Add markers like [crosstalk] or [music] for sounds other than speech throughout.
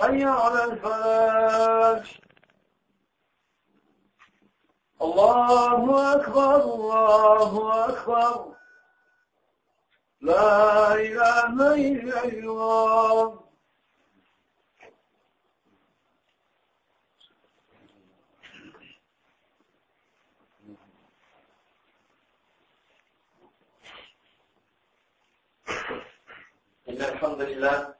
حي على الفلاح. الله أكبر الله أكبر. لا إله إلا الله. إن الحمد لله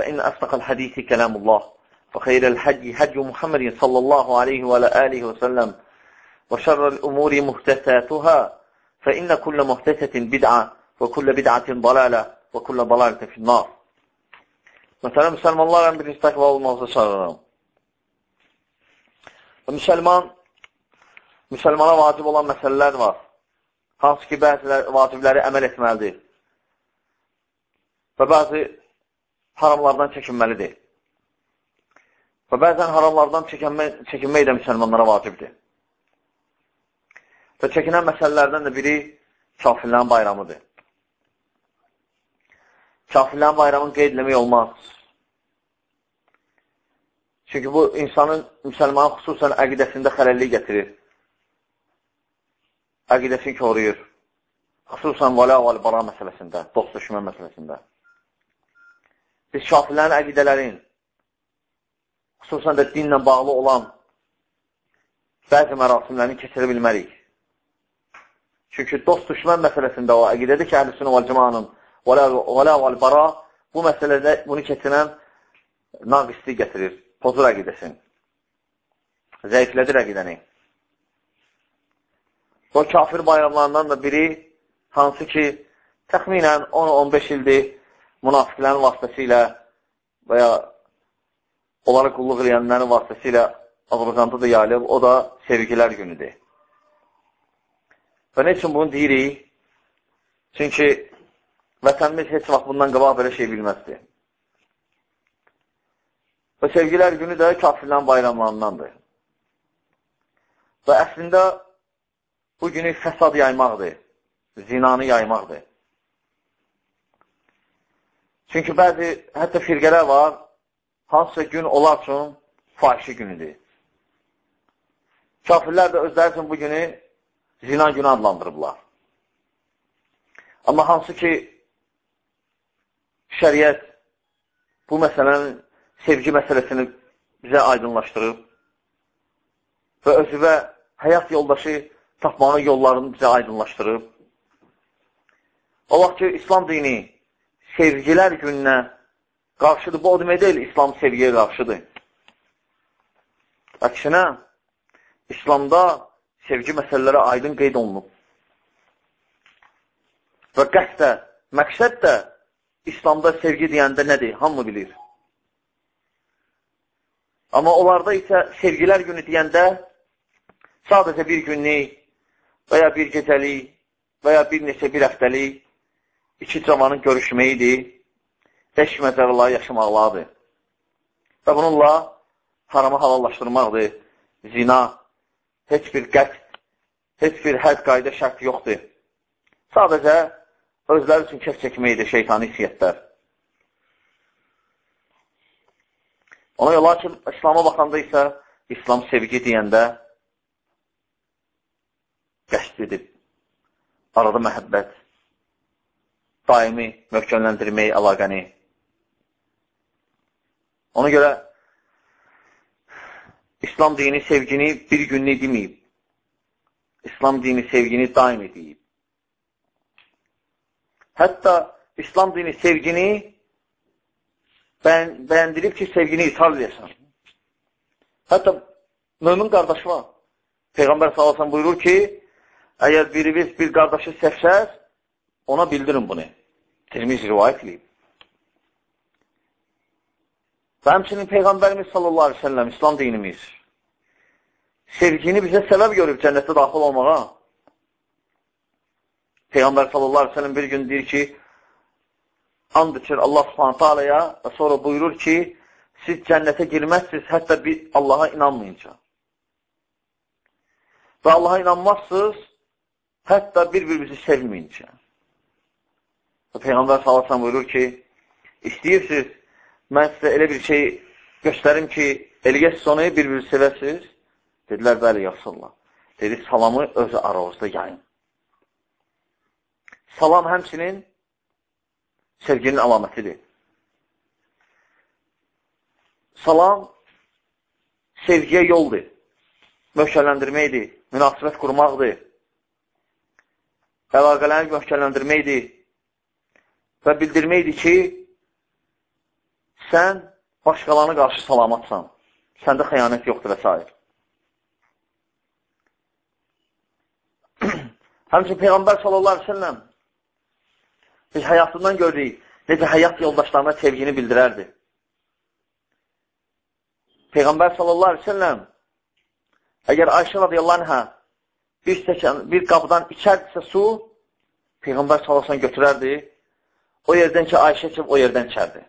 فإن أصدق الحديث كلام الله. فخير الحج حج محمد صلى الله عليه وعلى آله وسلم. وشر الأمور مهتثاتها فإن كل مهتثة بدعة وكل بدعة ضلالة وكل ضلالة في النار. مثلا مسلم الله عن بني استقبى Müsəlman, müsəlmana vacib olan məsələlər var. Hansı ki, bəzi vacibləri əməl etməlidir. Və bəzi haramlardan çəkinməlidir. Və bəzən haramlardan çəkinmək, çəkinmək də müsəlmanlara vacibdir. Və çəkinən məsələlərdən də biri kafirlərin bayramıdır. Kafirlərin bayramını qeyd eləmək olmaz. Çünki bu, insanın, müsəlmanın xüsusən əqidəsində xələllik gətirir. Əqidəsini koruyur. Xüsusən vələ və bara məsələsində, dost düşmən məsələsində. Biz kafirlərin əqidələrin, xüsusən də dinlə bağlı olan bəzi mərasimlərini keçirə bilmərik. Çünki dost düşmən məsələsində o əqidədir ki, əhlüsünə vəl-cəmanın vələ vəl-bara bu məsələdə bunu keçirən naqislik gətirir, pozur əqidəsin. Zəiflədir əqidəni. O kafir bayramlarından da biri hansı ki, təxminən 10-15 ildir münafiqlərin vasitəsilə və ya onları qulluq edənlərin vasitəsilə Azərbaycanda da yayılıb, o da sevgilər günüdür. Və nə üçün bunu deyirik? Çünki vətənimiz heç vaxt bundan qabaq belə şey bilməzdir. Və sevgilər günü də kafirlərin bayramlarındandır. Və əslində bu günü fəsad yaymaqdır, zinanı yaymaqdır. Çünki bəzi hətta firqələr var, hansısa gün onlar üçün fahişi günüdür. Kafirlər də özləri üçün bu günü zina günü adlandırıblar. Amma hansı ki, şəriət bu məsələnin sevgi məsələsini bizə aydınlaşdırıb və özüvə həyat yoldaşı tapmanın yollarını bizə aydınlaşdırıb. O vaxt ki, İslam dini sevgilər gününə qarşıdır. Bu o demək deyil, İslam sevgiyə qarşıdır. Əksinə, İslamda sevgi məsələləri aydın qeyd olunub. Və qəst də, məqsəd də İslamda sevgi deyəndə nədir? Hamı bilir. Amma onlarda isə sevgilər günü deyəndə sadəcə bir günlük və ya bir gecəlik və ya bir neçə bir həftəlik iki cavanın görüşməyidir, beş məzərələri yaşamaqlardır. Və bununla haramı halallaşdırmaqdır, zina heç bir qət, heç bir həd qayda şərt yoxdur. Sadəcə özləri üçün kef çəkməkdir şeytani hissiyyətlər. Ona yola ki, İslama baxanda isə İslam sevgi deyəndə qəst edib, arada məhəbbət, daimi möhkəmləndirmək əlaqəni. Ona görə İslam dini sevgini bir günlük deməyib. İslam dini sevgini daim edib. Hətta İslam dini sevgini bəyən, bəyəndirib ki, sevgini ithal edəsən. Hətta mömin qardaşı var. Peyğəmbər salasən buyurur ki, əgər biriniz bir qardaşı sevsəz, ona bildirin bunu. Tirmiz rivayət edib. Və həmçinin Peyğəmbərimiz sallallahu aleyhi ve sellem, İslam dinimiz, sevgini bizə səbəb görüb cənnətdə daxil olmağa. Peyğəmbər sallallahu aleyhi ve sellem bir gün deyir ki, and içir Allah subhanətə aləyə və sonra buyurur ki, siz cənnətə girməzsiniz, hətta bir Allaha inanmayınca. Və Allaha inanmazsınız, hətta bir-birimizi sevməyincə. Peyğəmbər sellem buyurur ki, istəyirsiniz, mən sizə elə bir şey göstərim ki, elgə siz onu bir-bir sevəsiniz. Dedilər, bəli, yaxşıllah. Dedi, salamı öz aranızda yayın. Salam həmçinin sevginin əlamətidir. Salam sevgiyə yoldur, möhkələndirməkdir, münasibət qurmaqdır, əlaqələrini möhkələndirməkdir və bildirməkdir ki, sən başqalarına qarşı salamatsan, səndə xəyanət yoxdur və s. [clears throat] Həmçin Peyğəmbər sallallahu aleyhi ve sellem Biz həyatından görürük, necə həyat yoldaşlarına sevgini bildirərdi. Peyğəmbər sallallahu aleyhi ve sellem əgər Ayşə radiyallahu anhə bir, stəkan, bir qabdan içərdirsə su, Peyğəmbər sallallahu aleyhi götürərdi, o yerdən ki, Ayşə içib, o yerdən içərdi.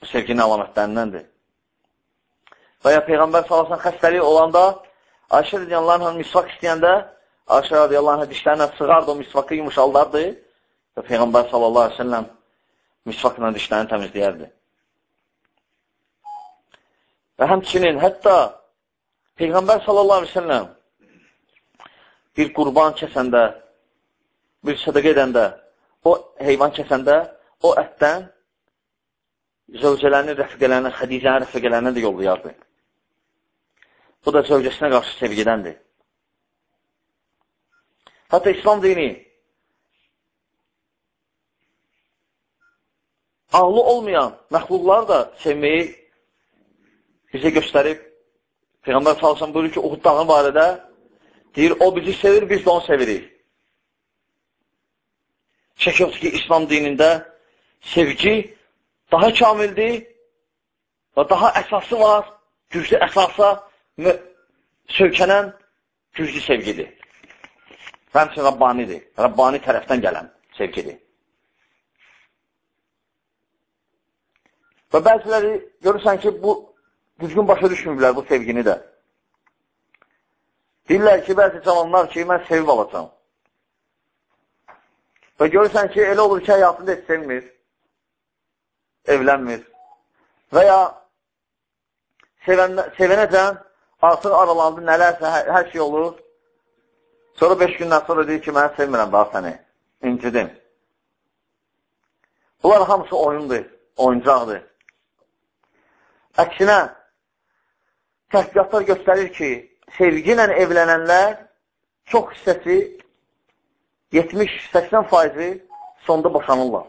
Bu sevginin əlamətlərindəndir. Və ya Peyğəmbər sallallahu xəstəliyi olanda, Ayşə radiyallahu anh misvak istəyəndə, Ayşə radiyallahu anh dişlərinə sığardı, o misvakı yumuşaldardı Və Peyğəmbər sallallahu aleyhi ve sellem misvakla dişlərini təmizləyərdi. Və həmçinin hətta Peyğəmbər sallallahu aleyhi ve sellem bir qurban kəsəndə, bir sədəqə edəndə, o heyvan kəsəndə, o ətdən zövcələrini, rəfiqələrini, xədicənin rəfiqələrini də yollayardı. Bu da zövcəsinə qarşı sevgidəndir. Hətta İslam dini ağlı olmayan məxluqları da sevməyi bizə göstərib. Peyğəmbər salsam buyurur ki, Uhud dağı barədə deyir, o bizi sevir, biz də onu sevirik. Çəkiyoruz ki, İslam dinində sevgi daha kamildir və daha əsası var, güclü əsasa sökənən güclü sevgidir. Həmçin Rabbanidir, Rabbani tərəfdən gələn sevgidir. Və bəziləri görürsən ki, bu düzgün başa düşmürlər bu sevgini də. Deyirlər ki, bəzi cavanlar ki, mən sevib alacam. Və görürsən ki, elə olur ki, həyatında heç sevmir, evlənmir. Və ya sevən, sevənəcən artıq aralandı, nələrsə, hər, hər şey olur. Sonra 5 gündən sonra deyir ki, mən sevmirəm daha səni, incidim. Bunlar hamısı oyundur, oyuncaqdır. Əksinə, təhqiqatlar göstərir ki, sevgi ilə evlənənlər çox hissəsi 70-80 faizi sonda boşanırlar.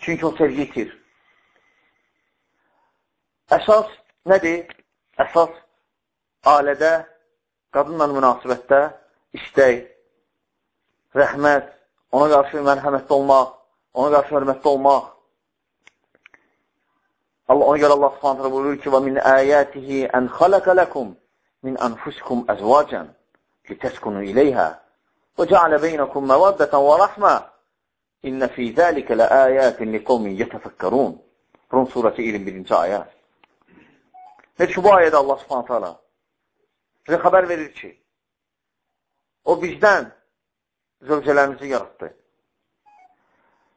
Çünki o sevgi itir. Əsas nədir? Əsas ailədə, qadınla münasibətdə istək, rəhmət, ona qarşı mərhəmətli olmaq, ona qarşı hörmətli olmaq, Allah ona görə Allah Subhanahu buyurur ki: "Və min ayatihi an xalaqa lakum min anfusikum azwajan litaskunu ilayha beynakum mawaddatan və rahma. İnne fi zalika laayatin liqaumin yetefekkerun." Rum surəsi 21-ci ayə. Ki, bu ayədə Allah Subhanahu taala bizə xəbər verir ki, o bizdən zövcələrimizi yaratdı.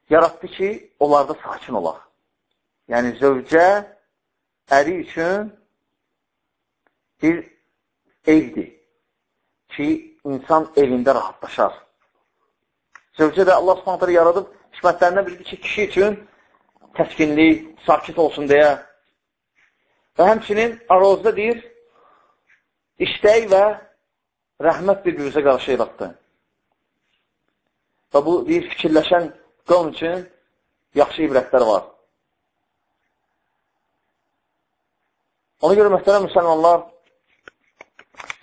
Yaratdı ki, onlarda sakin olaq. Yəni, zövcə əri üçün bir evdir ki, insan evində rahatlaşar. Zövcə də Allah subhanətləri yaradıb, hikmətlərindən biridir ki, kişi üçün təskinlik, sakit olsun deyə. Və həmçinin arozda deyir, istək və rəhmət bir-birimizə qarşı yaratdı. Və bu, deyir, fikirləşən qovm üçün yaxşı ibrətlər var. Ona görə mühtərəm müsəlmanlar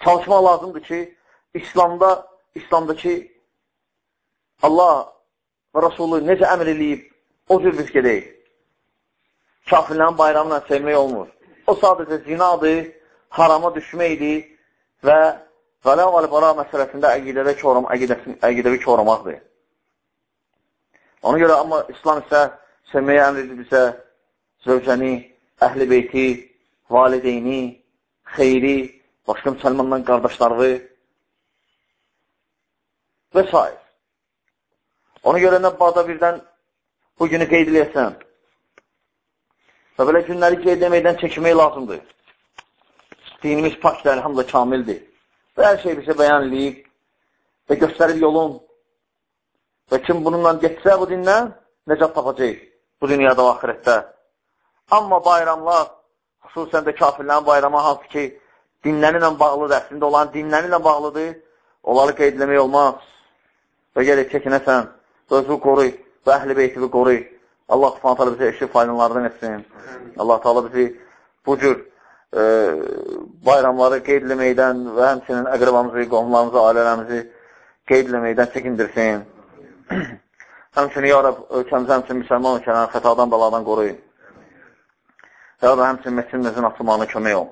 çalışmaq lazımdır ki, İslamda, İslamdakı Allah və Rasulü necə əmr eləyib, o cür biz gedək. Kafirlərin bayramla sevmək olmur. O sadəcə zinadır, harama düşməkdir və vələ və bara məsələsində əqidədə koram, əqidəvi koramaqdır. Ona görə amma İslam isə sevməyə əmr edir bizə zövcəni, əhl-i beyti, valideyni, xeyri, başqa müsəlmandan qardaşlarını və s. Ona görə nə bağda birdən bu günü qeyd eləyəsən, Və belə günləri qeyd deməkdən çəkinmək lazımdır. Dinimiz pakdır, əlhamdülillah kamildir. Və hər şey bizə bəyan edib və göstərib yolun. Və kim bununla getsə bu dindən, nəcat tapacaq bu dünyada və axirətdə. Amma bayramlar, xüsusən də kafirlərin bayramı, hansı ki, dinləri ilə bağlıdır, əslində olan dinləri ilə bağlıdır, onları qeydləmək olmaz. Və gələk çəkinəsən, özü qoruy və əhl-i beytivi qoruy. Allah subhanət bizə eşi faydalardan etsin. Allah Taala bizi bu cür e, bayramları qeydləməkdən və həmçinin əqrabamızı, qovumlarımızı, ailələrimizi qeydləməkdən çəkindirsin. [clears throat] həmçinin, ya Rab, ölkəmizə həmçinin müsəlman ölkələrini xətadan, baladan qoruyun. Ya Rab, həmçinin meçidimizin açılmağına kömək ol.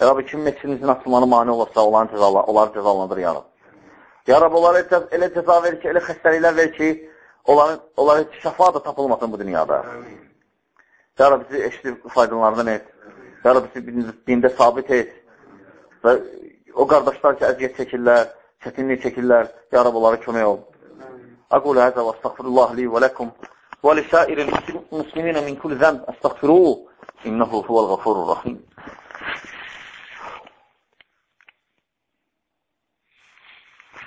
Ya Rab, kim meçidimizin açılmağına mani olursa, onları, cəzala, onları cəzalandır, ya Rab. Ya Rab, onlara elə cəza ver ki, elə xəstəliklər ver ki, onların, onlara şəfa da tapılmasın bu dünyada. Amin. Ya Rabbi bizi eşitib faydalarından et. Ya Rabbi bizi dində sabit et. Və o qardaşlar ki, əziyyət çəkirlər, çətinlik çəkirlər, Ya Rabbi onlara kömək ol. Aqulu həzə və astagfirullah li və ləkum və li şairil musliminə min kulli zəmb astagfiruhu innəhu huvəl